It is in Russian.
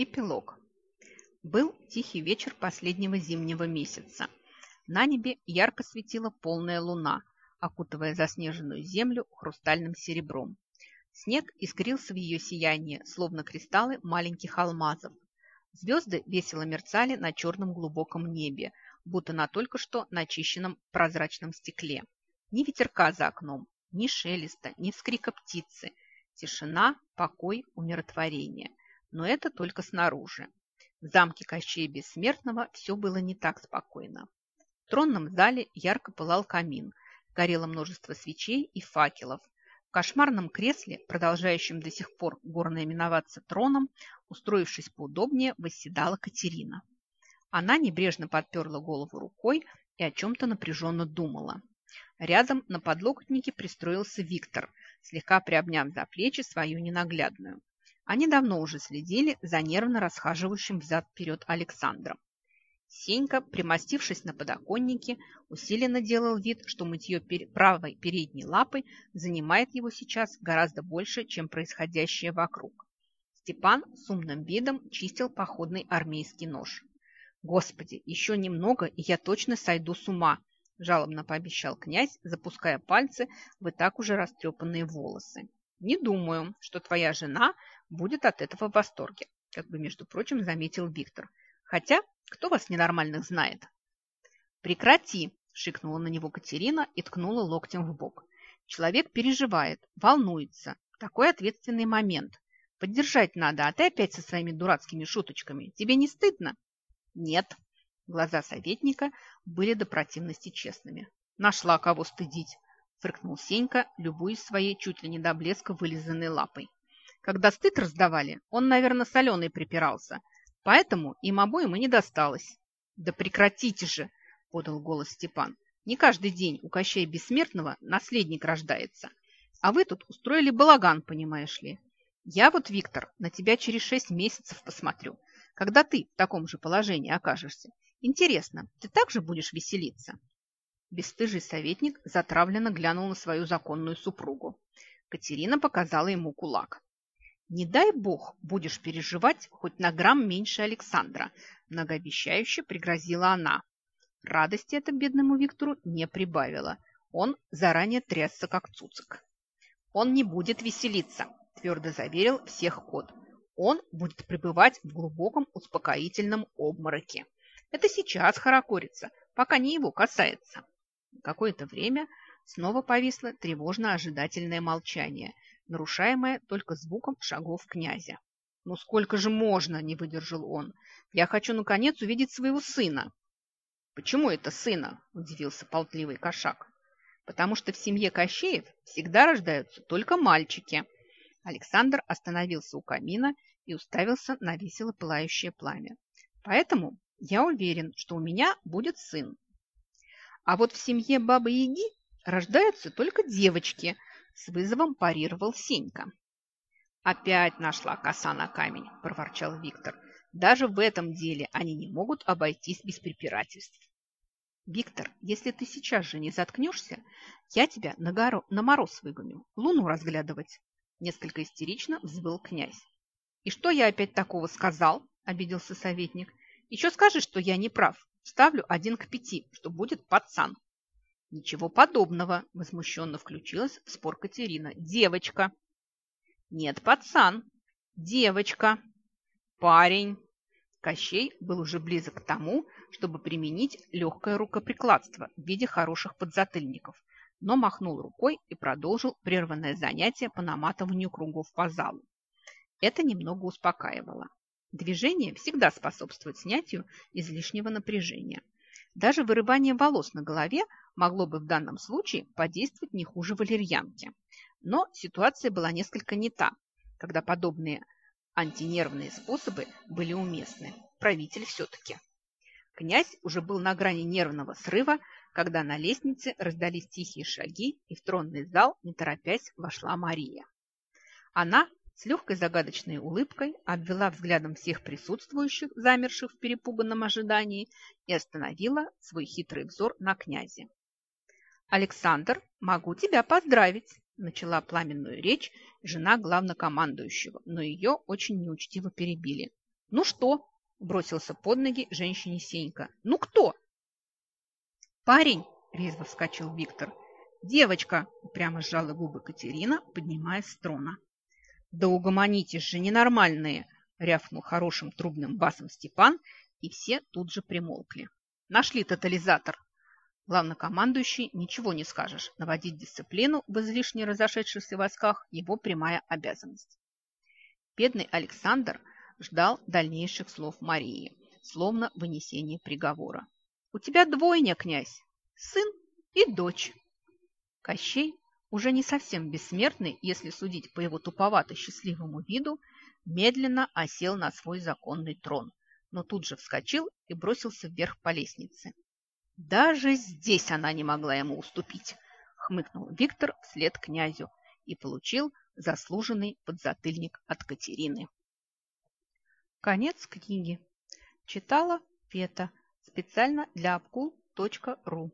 Эпилог. Был тихий вечер последнего зимнего месяца. На небе ярко светила полная луна, окутывая заснеженную землю хрустальным серебром. Снег искрился в ее сиянии, словно кристаллы маленьких алмазов. Звезды весело мерцали на черном глубоком небе, будто на только что начищенном прозрачном стекле. Ни ветерка за окном, ни шелеста, ни вскрика птицы. Тишина, покой, умиротворение – но это только снаружи. В замке Кощея Бессмертного все было не так спокойно. В тронном зале ярко пылал камин, горело множество свечей и факелов. В кошмарном кресле, продолжающем до сих пор горно именоваться троном, устроившись поудобнее, восседала Катерина. Она небрежно подперла голову рукой и о чем-то напряженно думала. Рядом на подлокотнике пристроился Виктор, слегка приобняв за плечи свою ненаглядную. Они давно уже следили за нервно расхаживающим взад-вперед Александром. Сенька, примостившись на подоконнике, усиленно делал вид, что мытье правой передней лапой занимает его сейчас гораздо больше, чем происходящее вокруг. Степан с умным видом чистил походный армейский нож. «Господи, еще немного, и я точно сойду с ума!» – жалобно пообещал князь, запуская пальцы в и так уже растрепанные волосы. Не думаю, что твоя жена будет от этого в восторге, как бы, между прочим, заметил Виктор. Хотя, кто вас ненормальных знает? Прекрати, шикнула на него Катерина и ткнула локтем в бок. Человек переживает, волнуется. Такой ответственный момент. Поддержать надо, а ты опять со своими дурацкими шуточками. Тебе не стыдно? Нет. Глаза советника были до противности честными. Нашла кого стыдить фыркнул Сенька, любуясь своей чуть ли не до блеска вылизанной лапой. Когда стыд раздавали, он, наверное, соленый припирался, поэтому им обоим и не досталось. «Да прекратите же!» – подал голос Степан. «Не каждый день у Кощея Бессмертного наследник рождается. А вы тут устроили балаган, понимаешь ли. Я вот, Виктор, на тебя через шесть месяцев посмотрю, когда ты в таком же положении окажешься. Интересно, ты также будешь веселиться?» Бестыжий советник затравленно глянул на свою законную супругу. Катерина показала ему кулак. «Не дай бог будешь переживать хоть на грамм меньше Александра», многообещающе пригрозила она. Радости это бедному Виктору не прибавило. Он заранее трясся, как цуцик. «Он не будет веселиться», твердо заверил всех кот. «Он будет пребывать в глубоком успокоительном обмороке. Это сейчас хорокорится, пока не его касается». Какое-то время снова повисло тревожно-ожидательное молчание, нарушаемое только звуком шагов князя. «Ну сколько же можно?» – не выдержал он. «Я хочу, наконец, увидеть своего сына». «Почему это сына?» – удивился полтливый кошак. «Потому что в семье Кощеев всегда рождаются только мальчики». Александр остановился у камина и уставился на весело пылающее пламя. «Поэтому я уверен, что у меня будет сын. А вот в семье Бабы-Яги рождаются только девочки, с вызовом парировал Сенька. Опять нашла коса на камень, проворчал Виктор. Даже в этом деле они не могут обойтись без препирательств. Виктор, если ты сейчас же не заткнешься, я тебя на, гору, на мороз выгоню, луну разглядывать. Несколько истерично взвыл князь. И что я опять такого сказал? Обиделся советник. Еще скажи, что я не прав. Ставлю один к пяти, что будет пацан. Ничего подобного, возмущенно включилась в спор Катерина. Девочка. Нет, пацан. Девочка. Парень. Кощей был уже близок к тому, чтобы применить легкое рукоприкладство в виде хороших подзатыльников, но махнул рукой и продолжил прерванное занятие по наматыванию кругов по залу. Это немного успокаивало. Движение всегда способствует снятию излишнего напряжения. Даже вырывание волос на голове могло бы в данном случае подействовать не хуже валерьянки. Но ситуация была несколько не та, когда подобные антинервные способы были уместны. Правитель все-таки. Князь уже был на грани нервного срыва, когда на лестнице раздались тихие шаги, и в тронный зал, не торопясь, вошла Мария. Она с легкой загадочной улыбкой обвела взглядом всех присутствующих, замерших в перепуганном ожидании, и остановила свой хитрый взор на князе. «Александр, могу тебя поздравить!» начала пламенную речь жена главнокомандующего, но ее очень неучтиво перебили. «Ну что?» – бросился под ноги женщине Сенька. «Ну кто?» «Парень!» – резво вскочил Виктор. «Девочка!» – упрямо сжала губы Катерина, поднимаясь с трона. «Да угомонитесь же, ненормальные!» – рявкнул хорошим трубным басом Степан, и все тут же примолкли. «Нашли тотализатор!» Главнокомандующий ничего не скажешь. Наводить дисциплину в излишне разошедшихся войсках – его прямая обязанность. Бедный Александр ждал дальнейших слов Марии, словно вынесение приговора. «У тебя двойня, князь, сын и дочь». Кощей, уже не совсем бессмертный, если судить по его туповато-счастливому виду, медленно осел на свой законный трон, но тут же вскочил и бросился вверх по лестнице. Даже здесь она не могла ему уступить, хмыкнул Виктор вслед князю и получил заслуженный подзатыльник от Катерины. Конец книги. Читала Пета специально для обкул.ру